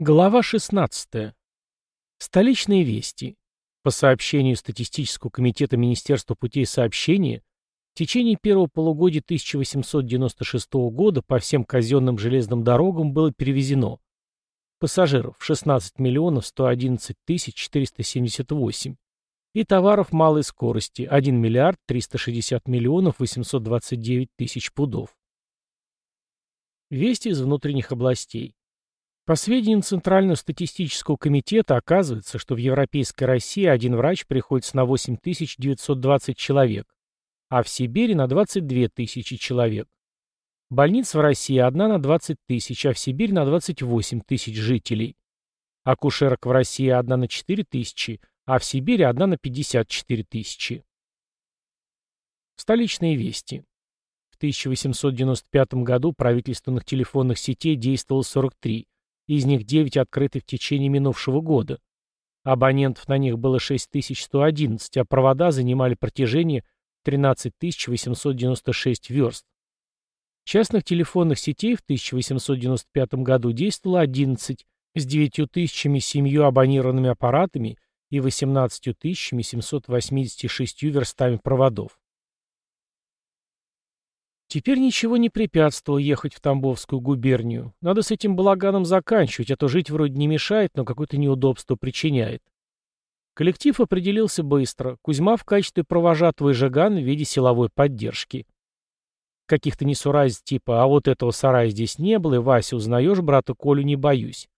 Глава 16. Столичные вести. По сообщению Статистического комитета Министерства путей сообщения, в течение первого полугодия 1896 года по всем казенным железным дорогам было перевезено пассажиров 16 миллионов 111 тысяч 478 и товаров малой скорости 1 миллиард 360 миллионов 829 тысяч пудов. Вести из внутренних областей. По сведениям Центрального статистического комитета, оказывается, что в Европейской России один врач приходится на 8920 человек, а в Сибири на 22 тысячи человек. Больниц в России одна на 20 тысяч, а в Сибири на 28 тысяч жителей. Акушерок в России одна на 4 тысячи, а в Сибири одна на 54 тысячи. Столичные вести. В 1895 году правительственных телефонных сетей действовало 43, из них 9 открыты в течение минувшего года. Абонентов на них было 6111, а провода занимали протяжение 13896 верст. Частных телефонных сетей в 1895 году действовало 11 с 9700 абонированными аппаратами и 18 786 верстами проводов. Теперь ничего не препятствовало ехать в Тамбовскую губернию. Надо с этим балаганом заканчивать, а то жить вроде не мешает, но какое-то неудобство причиняет. Коллектив определился быстро. Кузьма в качестве провожатого и Жиган в виде силовой поддержки. Каких-то несуразиц типа «а вот этого сарая здесь не было, и Вася, узнаешь брата Колю, не боюсь».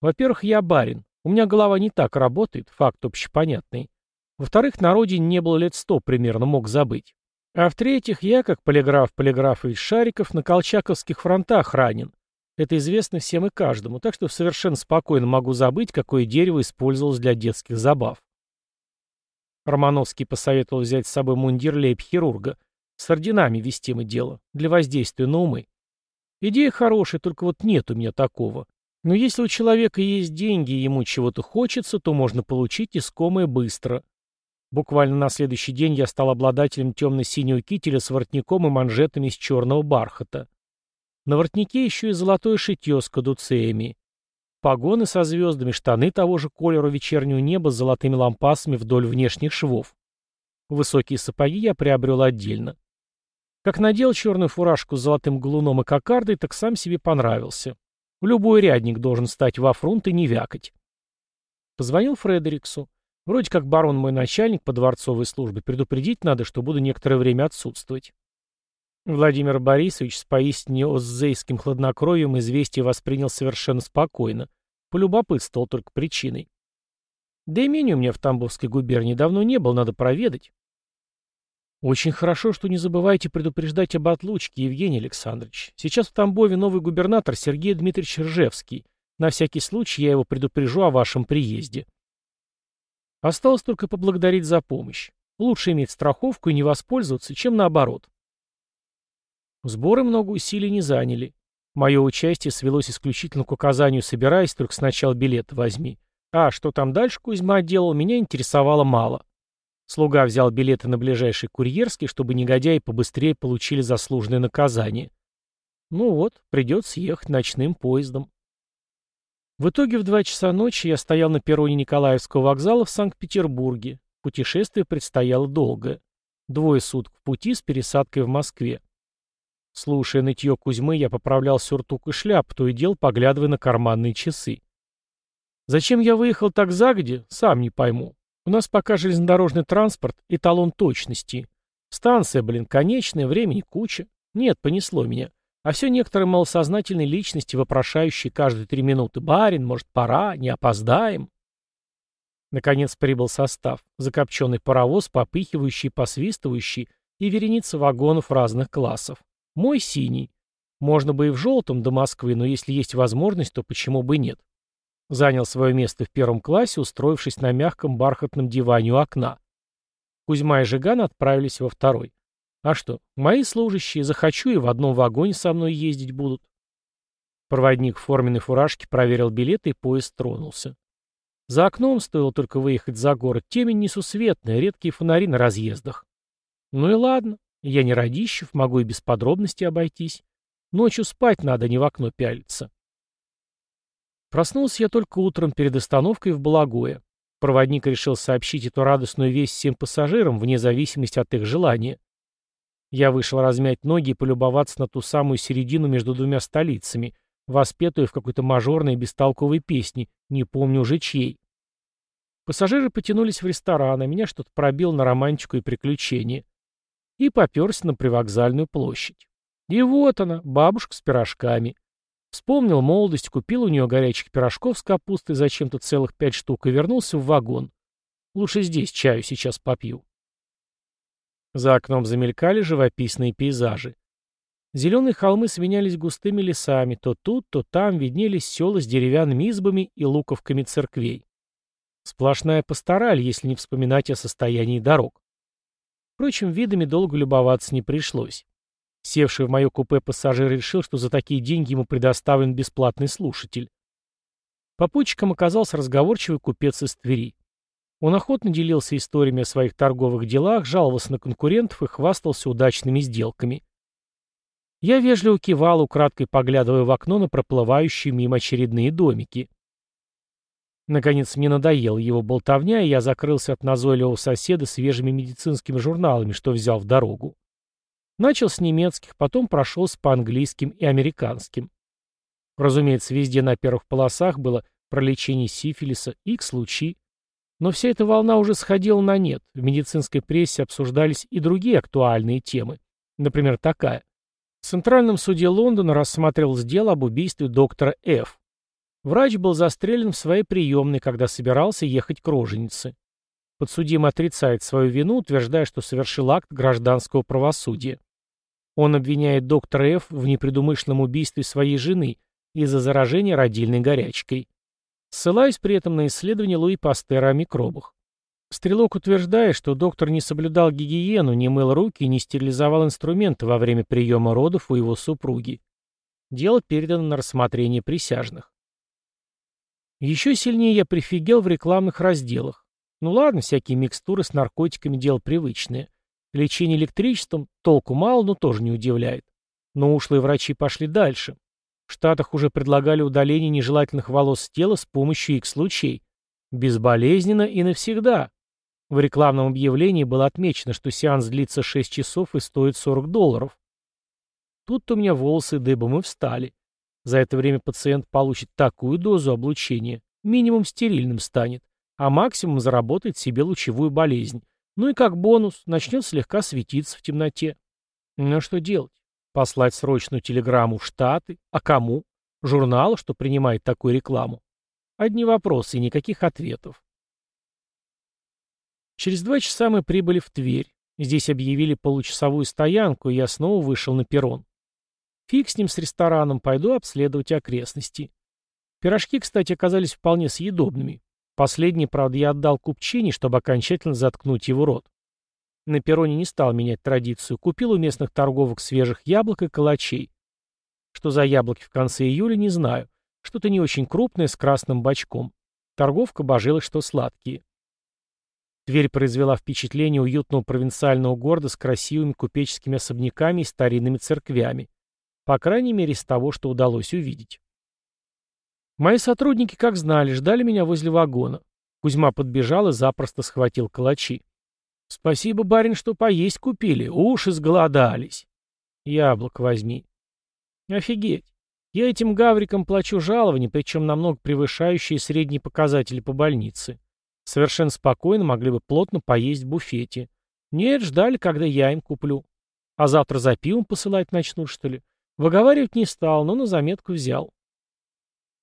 Во-первых, я барин. У меня голова не так работает, факт общепонятный. Во-вторых, на родине не было лет сто примерно, мог забыть. А в-третьих, я, как полиграф Полиграфович Шариков, на колчаковских фронтах ранен. Это известно всем и каждому, так что совершенно спокойно могу забыть, какое дерево использовалось для детских забав. Романовский посоветовал взять с собой мундир лейб-хирурга. С орденами вестимо дело, для воздействия на умы. Идея хорошая, только вот нет у меня такого. Но если у человека есть деньги и ему чего-то хочется, то можно получить искомое быстро. Буквально на следующий день я стал обладателем темно-синего кителя с воротником и манжетами из черного бархата. На воротнике еще и золотое шитье с кадуцеями. Погоны со звездами, штаны того же колера вечернего неба с золотыми лампасами вдоль внешних швов. Высокие сапоги я приобрел отдельно. Как надел черную фуражку с золотым галуном и кокардой, так сам себе понравился. Любой рядник должен стать во фронт и не вякать. Позвонил Фредериксу. Вроде как барон мой начальник по дворцовой службе, предупредить надо, что буду некоторое время отсутствовать. Владимир Борисович с поистине оззейским хладнокровием известие воспринял совершенно спокойно. Полюбопытствовал только причиной. Да имени у меня в Тамбовской губернии давно не было, надо проведать. Очень хорошо, что не забывайте предупреждать об отлучке, Евгений Александрович. Сейчас в Тамбове новый губернатор Сергей Дмитриевич Ржевский. На всякий случай я его предупрежу о вашем приезде. Осталось только поблагодарить за помощь. Лучше иметь страховку и не воспользоваться, чем наоборот. Сборы много усилий не заняли. Мое участие свелось исключительно к указанию «собирайся, только сначала билет возьми». А что там дальше Кузьма делал, меня интересовало мало. Слуга взял билеты на ближайший курьерский, чтобы негодяи побыстрее получили заслуженное наказание. Ну вот, придется ехать ночным поездом. В итоге в два часа ночи я стоял на перроне Николаевского вокзала в Санкт-Петербурге. Путешествие предстояло долго. Двое суток в пути с пересадкой в Москве. Слушая нытье Кузьмы, я поправлял сюртук и шляп, то и дел поглядывая на карманные часы. Зачем я выехал так загоди, сам не пойму. У нас пока железнодорожный транспорт — эталон точности. Станция, блин, конечная, времени куча. Нет, понесло меня. А все некоторые малосознательные личности, вопрошающие каждые три минуты «Барин, может, пора? Не опоздаем?» Наконец прибыл состав. Закопченный паровоз, попыхивающий, посвистывающий и вереница вагонов разных классов. Мой синий. Можно бы и в желтом до Москвы, но если есть возможность, то почему бы нет? Занял свое место в первом классе, устроившись на мягком бархатном диване у окна. Кузьма и Жиган отправились во второй. А что, мои служащие, захочу и в одном вагоне со мной ездить будут. Проводник в форменной фуражке проверил билеты, и поезд тронулся. За окном стоило только выехать за город. Темень несусветная, редкие фонари на разъездах. Ну и ладно, я не Радищев, могу и без подробностей обойтись. Ночью спать надо, не в окно пялиться. Проснулся я только утром перед остановкой в Балагое. Проводник решил сообщить эту радостную весть всем пассажирам, вне зависимости от их желания. Я вышел размять ноги и полюбоваться на ту самую середину между двумя столицами, воспетую в какой-то мажорной бестолковой песне, не помню уже чьей. Пассажиры потянулись в ресторан, а меня что-то пробил на романтику и приключения. И поперся на привокзальную площадь. И вот она, бабушка с пирожками. Вспомнил молодость, купил у нее горячих пирожков с капустой, зачем-то целых пять штук, и вернулся в вагон. Лучше здесь чаю сейчас попью. За окном замелькали живописные пейзажи. Зеленые холмы сменялись густыми лесами, то тут, то там виднелись села с деревянными избами и луковками церквей. Сплошная пастораль, если не вспоминать о состоянии дорог. Впрочем, видами долго любоваться не пришлось. Севший в мое купе пассажир решил, что за такие деньги ему предоставлен бесплатный слушатель. Попутчиком оказался разговорчивый купец из Твери. Он охотно делился историями о своих торговых делах, жаловался на конкурентов и хвастался удачными сделками. Я вежливо кивал, украдкой поглядывая в окно на проплывающие мимо очередные домики. Наконец мне надоела его болтовня, и я закрылся от назойливого соседа свежими медицинскими журналами, что взял в дорогу. Начал с немецких, потом прошелся по английским и американским. Разумеется, везде на первых полосах было про лечение сифилиса, X-лучи, но вся эта волна уже сходила на нет. В медицинской прессе обсуждались и другие актуальные темы. Например, такая. В Центральном суде Лондона рассматривалось дело об убийстве доктора Ф. Врач был застрелен в своей приемной, когда собирался ехать к роженице. Подсудимый отрицает свою вину, утверждая, что совершил акт гражданского правосудия. Он обвиняет доктора Ф. в непредумышленном убийстве своей жены из-за заражения родильной горячкой ссылаясь при этом на исследование Луи Пастера о микробах. Стрелок утверждает, что доктор не соблюдал гигиену, не мыл руки и не стерилизовал инструменты во время приема родов у его супруги. Дело передано на рассмотрение присяжных. Еще сильнее я прифигел в рекламных разделах. Ну ладно, всякие микстуры с наркотиками – дело привычное. Лечение электричеством толку мало, но тоже не удивляет. Но ушлые врачи пошли дальше. В Штатах уже предлагали удаление нежелательных волос с тела с помощью X-лучей. Безболезненно и навсегда. В рекламном объявлении было отмечено, что сеанс длится 6 часов и стоит 40 долларов. Тут у меня волосы дыбом и встали. За это время пациент получит такую дозу облучения, минимум стерильным станет, а максимум заработает себе лучевую болезнь. Ну и как бонус, начнет слегка светиться в темноте. Ну что делать? Послать срочную телеграмму в Штаты? А кому? Журнал, что принимает такую рекламу? Одни вопросы и никаких ответов. Через два часа мы прибыли в Тверь. Здесь объявили получасовую стоянку, и я снова вышел на перрон. Фиг с ним с рестораном, пойду обследовать окрестности. Пирожки, кстати, оказались вполне съедобными. Последний, правда, я отдал купчине, чтобы окончательно заткнуть его рот. На перроне не стал менять традицию, купил у местных торговок свежих яблок и калачей. Что за яблоки в конце июля, не знаю. Что-то не очень крупное, с красным бочком. Торговка божилась, что сладкие. Дверь произвела впечатление уютного провинциального города с красивыми купеческими особняками и старинными церквями. По крайней мере, из того, что удалось увидеть. Мои сотрудники, как знали, ждали меня возле вагона. Кузьма подбежал и запросто схватил калачи. Спасибо, барин, что поесть купили. Уж изголодались. Яблок возьми. Офигеть. Я этим гаврикам плачу жалование, причем намного превышающие средние показатели по больнице. Совершенно спокойно могли бы плотно поесть в буфете. Нет, ждали, когда я им куплю. А завтра за пивом посылать начнут, что ли? Выговаривать не стал, но на заметку взял.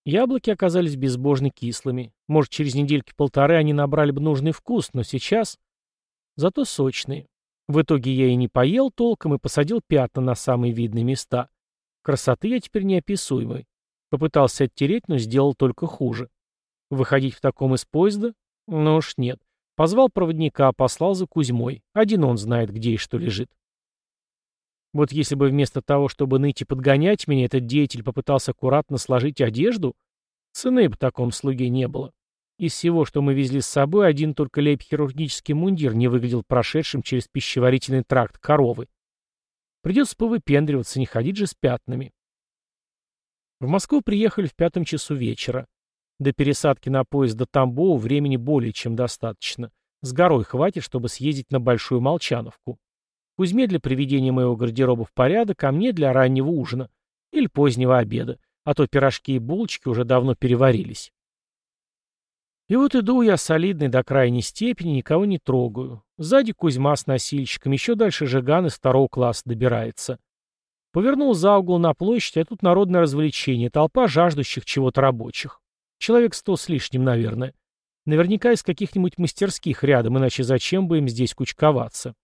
Яблоки оказались безбожно кислыми. Может, через недельки-полторы они набрали бы нужный вкус, но сейчас зато сочные. В итоге я и не поел толком и посадил пятна на самые видные места. Красоты я теперь неописуемой. Попытался оттереть, но сделал только хуже. Выходить в таком из поезда? Ну уж нет. Позвал проводника, послал за Кузьмой. Один он знает, где и что лежит. Вот если бы вместо того, чтобы ныть и подгонять меня, этот деятель попытался аккуратно сложить одежду, цены бы таком слуге не было. Из всего, что мы везли с собой, один только лейб-хирургический мундир не выглядел прошедшим через пищеварительный тракт коровы. Придется повыпендриваться, не ходить же с пятнами. В Москву приехали в пятом часу вечера. До пересадки на поезд до Тамбова времени более чем достаточно. С горой хватит, чтобы съездить на Большую Молчановку. Кузьме для приведения моего гардероба в порядок, а мне для раннего ужина. Или позднего обеда. А то пирожки и булочки уже давно переварились. И вот иду я солидный до крайней степени, никого не трогаю. Сзади Кузьма с носильщиком, еще дальше Жиган из второго класса добирается. Повернул за угол на площадь, а тут народное развлечение, толпа жаждущих чего-то рабочих. Человек сто с лишним, наверное. Наверняка из каких-нибудь мастерских рядом, иначе зачем бы им здесь кучковаться?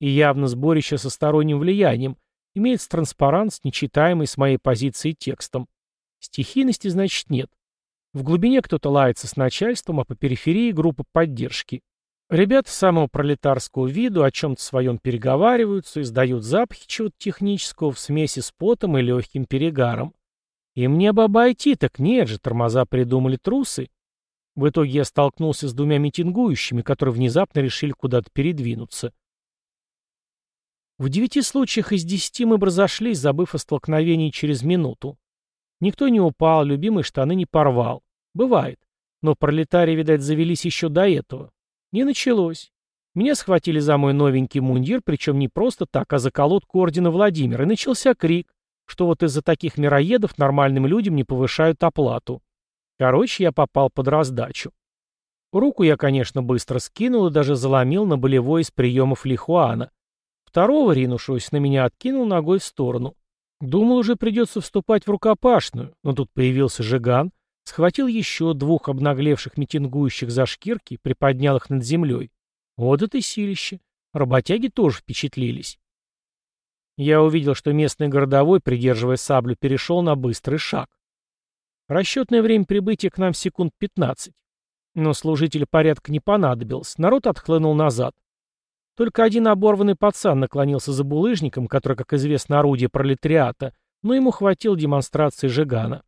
И явно сборище со сторонним влиянием, имеется транспарант с нечитаемой с моей позиции текстом. Стихийности, значит, нет. В глубине кто-то лается с начальством, а по периферии группа поддержки. Ребята самого пролетарского виду о чем-то своем переговариваются, издают запахи чего-то технического в смеси с потом и легким перегаром. И мне бы обойти, так нет же, тормоза придумали трусы. В итоге я столкнулся с двумя митингующими, которые внезапно решили куда-то передвинуться. В девяти случаях из десяти мы бы разошлись, забыв о столкновении через минуту. Никто не упал, любимые штаны не порвал. Бывает. Но пролетарии, видать, завелись еще до этого. Не началось. Меня схватили за мой новенький мундир, причем не просто так, а за колодку ордена Владимира, и начался крик, что вот из-за таких мироедов нормальным людям не повышают оплату. Короче, я попал под раздачу. Руку я, конечно, быстро скинул и даже заломил на болевой из приемов Лихуана. Второго, ринувшегося на меня, откинул ногой в сторону. Думал, уже придется вступать в рукопашную, но тут появился Жиган, схватил еще двух обнаглевших митингующих за шкирки, приподнял их над землей. Вот это силище. Работяги тоже впечатлились. Я увидел, что местный городовой, придерживая саблю, перешел на быстрый шаг. Расчетное время прибытия к нам секунд 15. Но служителю порядка не понадобилось, народ отхлынул назад. Только один оборванный пацан наклонился за булыжником, который, как известно, орудие пролетариата, но ему хватило демонстрации Жигана.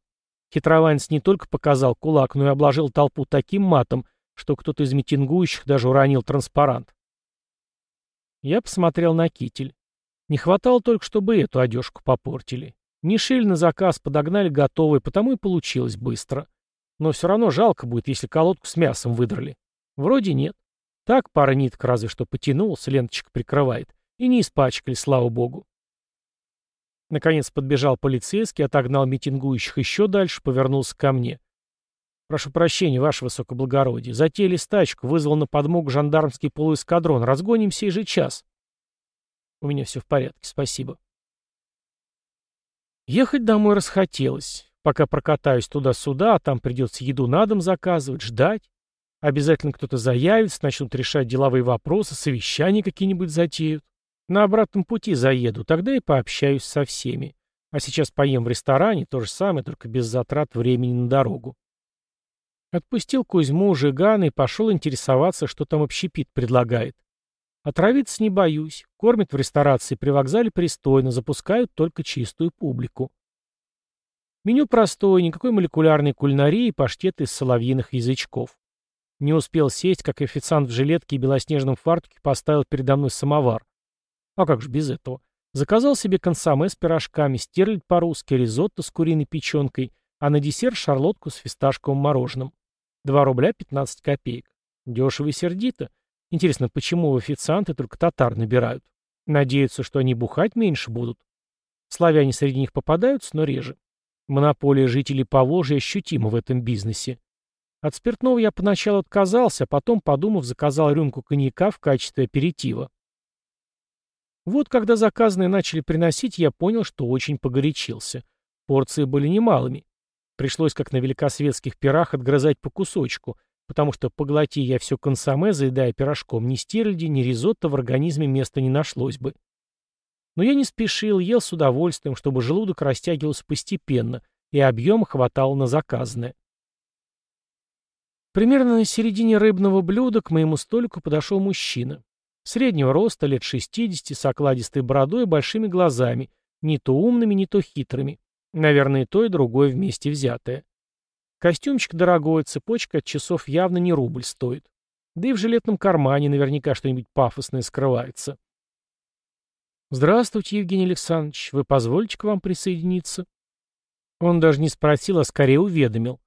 Хитрованец не только показал кулак, но и обложил толпу таким матом, что кто-то из митингующих даже уронил транспарант. Я посмотрел на китель. Не хватало только, чтобы эту одежку попортили. Не шили на заказ, подогнали готовый, потому и получилось быстро. Но все равно жалко будет, если колодку с мясом выдрали. Вроде нет. Так пара ниток разве что потянулся, ленточка прикрывает. И не испачкали, слава богу. Наконец подбежал полицейский, отогнал митингующих еще дальше, повернулся ко мне. «Прошу прощения, ваше высокоблагородие. Затеяли стачку, вызвал на подмогу жандармский полуэскадрон. Разгоним сей же час». «У меня все в порядке, спасибо». Ехать домой расхотелось. Пока прокатаюсь туда-сюда, а там придется еду на дом заказывать, ждать. Обязательно кто-то заявится, начнут решать деловые вопросы, совещания какие-нибудь затеют. На обратном пути заеду, тогда и пообщаюсь со всеми. А сейчас поем в ресторане, то же самое, только без затрат времени на дорогу. Отпустил Кузьму, Жигана и пошел интересоваться, что там общепит предлагает. Отравиться не боюсь. Кормят в ресторации при вокзале пристойно, запускают только чистую публику. Меню простое, никакой молекулярной кулинарии и паштеты из соловьиных язычков. Не успел сесть, как официант в жилетке и белоснежном фартуке поставил передо мной самовар. А как же без этого? Заказал себе консоме с пирожками, стерлядь по-русски, ризотто с куриной печенкой, а на десерт шарлотку с фисташковым мороженым. 2 рубля 15 копеек. Дешево и сердито. Интересно, почему официанты только татар набирают? Надеются, что они бухать меньше будут. Славяне среди них попадаются, но реже. Монополия жителей Поволжья ощутима в этом бизнесе. От спиртного я поначалу отказался, потом, подумав, заказал рюмку коньяка в качестве аперитива. Вот когда заказанные начали приносить, я понял, что очень погорячился. Порции были немалыми. Пришлось, как на великосветских пирах, отгрызать по кусочку, потому что, поглоти я все консоме, заедая пирожком, ни стерляди, ни ризотто в организме места не нашлось бы. Но я не спешил, ел с удовольствием, чтобы желудок растягивался постепенно, и объем хватал на заказанное. Примерно на середине рыбного блюда к моему столику подошел мужчина. Среднего роста, лет 60, с окладистой бородой и большими глазами, не то умными, не то хитрыми. Наверное, то, и другое вместе взятое. Костюмчик дорогой, цепочка от часов явно не рубль стоит. Да и в жилетном кармане наверняка что-нибудь пафосное скрывается. «Здравствуйте, Евгений Александрович. Вы позволите к вам присоединиться?» Он даже не спросил, а скорее уведомил.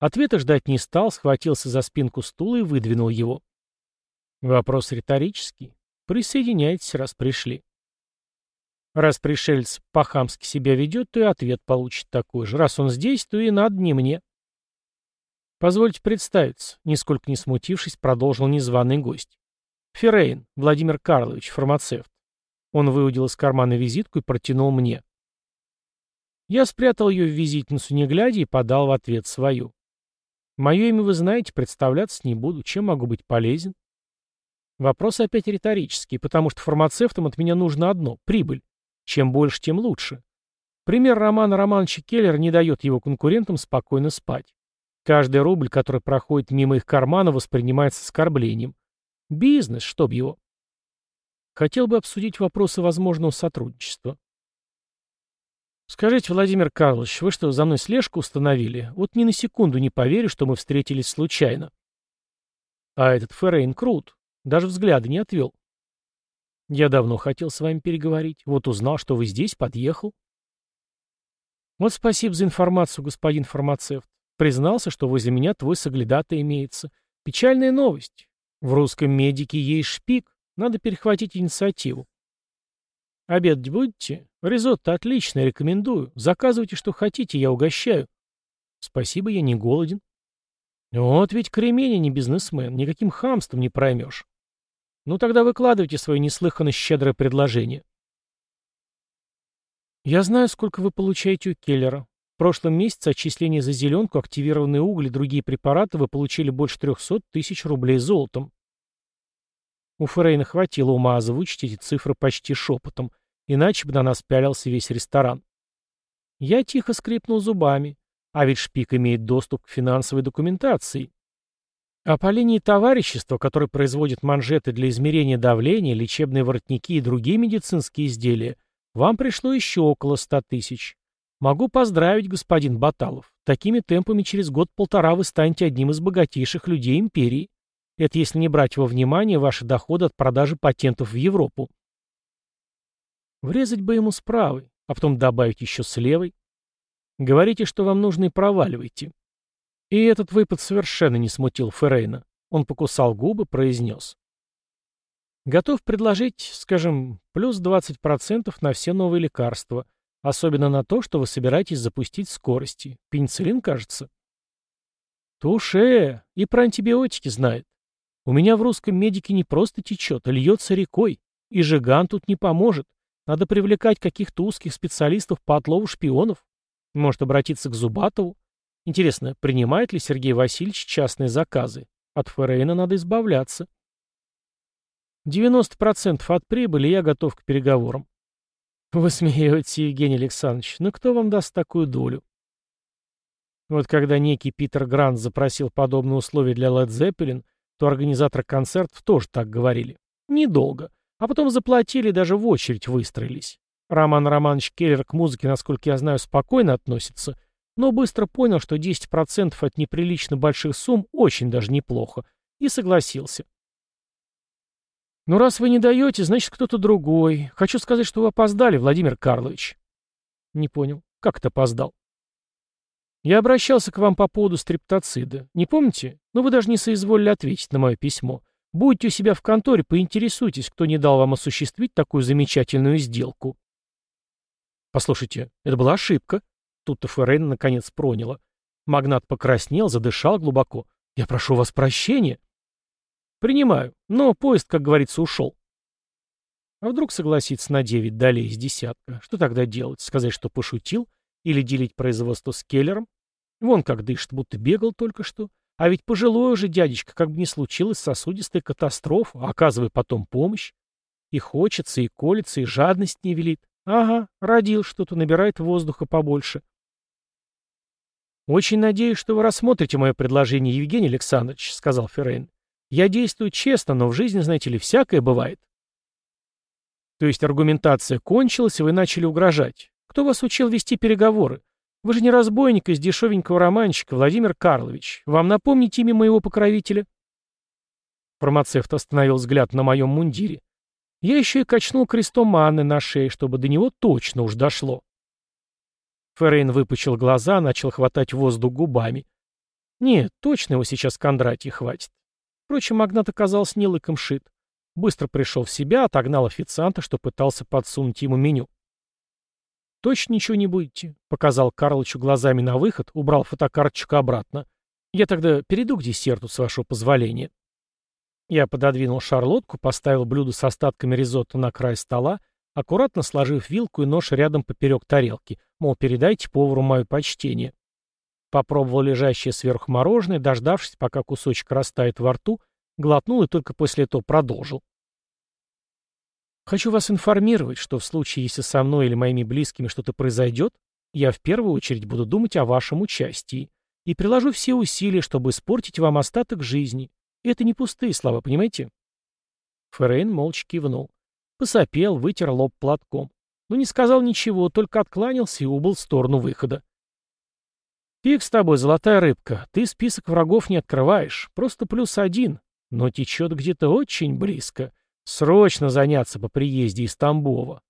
Ответа ждать не стал, схватился за спинку стула и выдвинул его. Вопрос риторический. Присоединяйтесь, раз пришли. Раз пришелец по-хамски себя ведет, то и ответ получит такой же. Раз он здесь, то и надо не мне. Позвольте представиться, нисколько не смутившись, продолжил незваный гость. Феррейн, Владимир Карлович, фармацевт. Он выудил из кармана визитку и протянул мне. Я спрятал ее в визитницу, не глядя, и подал в ответ свою. Мое имя вы знаете, представляться не буду. Чем могу быть полезен? Вопрос опять риторический, потому что фармацевтам от меня нужно одно — прибыль. Чем больше, тем лучше. Пример Романа Романовича Келлер не дает его конкурентам спокойно спать. Каждый рубль, который проходит мимо их кармана, воспринимается оскорблением. Бизнес, чтоб его. Хотел бы обсудить вопросы возможного сотрудничества. Скажите, Владимир Карлович, вы что, за мной слежку установили? Вот ни на секунду не поверю, что мы встретились случайно. А этот Феррейн крут. Даже взгляда не отвел. Я давно хотел с вами переговорить. Вот узнал, что вы здесь, подъехал. Вот спасибо за информацию, господин фармацевт. Признался, что возле меня твой соглядатый имеется. Печальная новость. В русском медике есть шпик. Надо перехватить инициативу. Обедать будете? Ризотто отличное, рекомендую. Заказывайте, что хотите, я угощаю. Спасибо, я не голоден. Вот ведь кремень, а не бизнесмен. Никаким хамством не проймешь. Ну тогда выкладывайте свое неслыханно щедрое предложение. Я знаю, сколько вы получаете у Келлера. В прошлом месяце отчисления за зеленку, активированные уголь и другие препараты вы получили больше 300 тысяч рублей золотом. У Фрейна хватило ума озвучить эти цифры почти шепотом, иначе бы на нас пялился весь ресторан. Я тихо скрипнул зубами, а ведь Шпик имеет доступ к финансовой документации. А по линии товарищества, которое производит манжеты для измерения давления, лечебные воротники и другие медицинские изделия, вам пришло еще около ста тысяч. Могу поздравить, господин Баталов. Такими темпами через год-полтора вы станете одним из богатейших людей империи. Это если не брать во внимание ваши доходы от продажи патентов в Европу. Врезать бы ему с правой, а потом добавить еще с левой. Говорите, что вам нужно и проваливайте. И этот выпад совершенно не смутил Феррейна. Он покусал губы, произнес. Готов предложить, скажем, плюс 20% на все новые лекарства, особенно на то, что вы собираетесь запустить скорости. Пенициллин, кажется. Туше, и про антибиотики знает. У меня в русском медике не просто течет, а льется рекой. И Жиган тут не поможет. Надо привлекать каких-то узких специалистов по отлову шпионов. Может обратиться к Зубатову. Интересно, принимает ли Сергей Васильевич частные заказы? От Феррейна надо избавляться. 90% от прибыли я готов к переговорам. Вы смеетесь, Евгений Александрович, но кто вам даст такую долю? Вот когда некий Питер Грант запросил подобные условия для Led Zeppelin, то организаторы концертов тоже так говорили. Недолго. А потом заплатили, даже в очередь выстроились. Роман Романович Келлер к музыке, насколько я знаю, спокойно относится, но быстро понял, что 10% от неприлично больших сумм очень даже неплохо, и согласился. «Ну, раз вы не даете, значит, кто-то другой. Хочу сказать, что вы опоздали, Владимир Карлович». «Не понял. Как это опоздал?» Я обращался к вам по поводу стриптоцида. Не помните? Но вы даже не соизволили ответить на мое письмо. Будьте у себя в конторе, поинтересуйтесь, кто не дал вам осуществить такую замечательную сделку. Послушайте, это была ошибка. Тут-то Феррейн наконец проняла. Магнат покраснел, задышал глубоко. Я прошу вас прощения. Принимаю, но поезд, как говорится, ушел. А вдруг согласиться на девять долей из десятка? Что тогда делать? Сказать, что пошутил? Или делить производство с Келлером? Вон как дышит, будто бегал только что. А ведь пожилой уже дядечка, как бы ни случилось сосудистая катастрофа, оказывая потом помощь. И хочется, и колется, и жадность не велит. Ага, родил что-то, набирает воздуха побольше. «Очень надеюсь, что вы рассмотрите мое предложение, Евгений Александрович», — сказал Феррейн. «Я действую честно, но в жизни, знаете ли, всякое бывает». То есть аргументация кончилась, и вы начали угрожать. Кто вас учил вести переговоры? Вы же не разбойник из дешевенького романчика, Владимир Карлович. Вам напомнить имя моего покровителя?» Фармацевт остановил взгляд на моем мундире. Я еще и качнул крестом манны на шее, чтобы до него точно уж дошло. Феррейн выпучил глаза, начал хватать воздух губами. Нет, точно его сейчас Кондратий хватит. Впрочем, магнат оказался не лыком шит. Быстро пришел в себя, отогнал официанта, что пытался подсунуть ему меню. «Точно ничего не будете?» — показал Карлычу глазами на выход, убрал фотокарточку обратно. «Я тогда перейду к десерту, с вашего позволения». Я пододвинул шарлотку, поставил блюдо с остатками ризотто на край стола, аккуратно сложив вилку и нож рядом поперек тарелки, мол, передайте повару мое почтение. Попробовал лежащее сверху мороженое, дождавшись, пока кусочек растает во рту, глотнул и только после этого продолжил. Хочу вас информировать, что в случае, если со мной или моими близкими что-то произойдет, я в первую очередь буду думать о вашем участии и приложу все усилия, чтобы испортить вам остаток жизни. И это не пустые слова, понимаете? Феррейн молча кивнул. Посопел, вытер лоб платком. Но не сказал ничего, только откланялся и убыл в сторону выхода. «Фиг с тобой, золотая рыбка, ты список врагов не открываешь, просто плюс один, но течет где-то очень близко. Срочно заняться по приезде из Тамбова.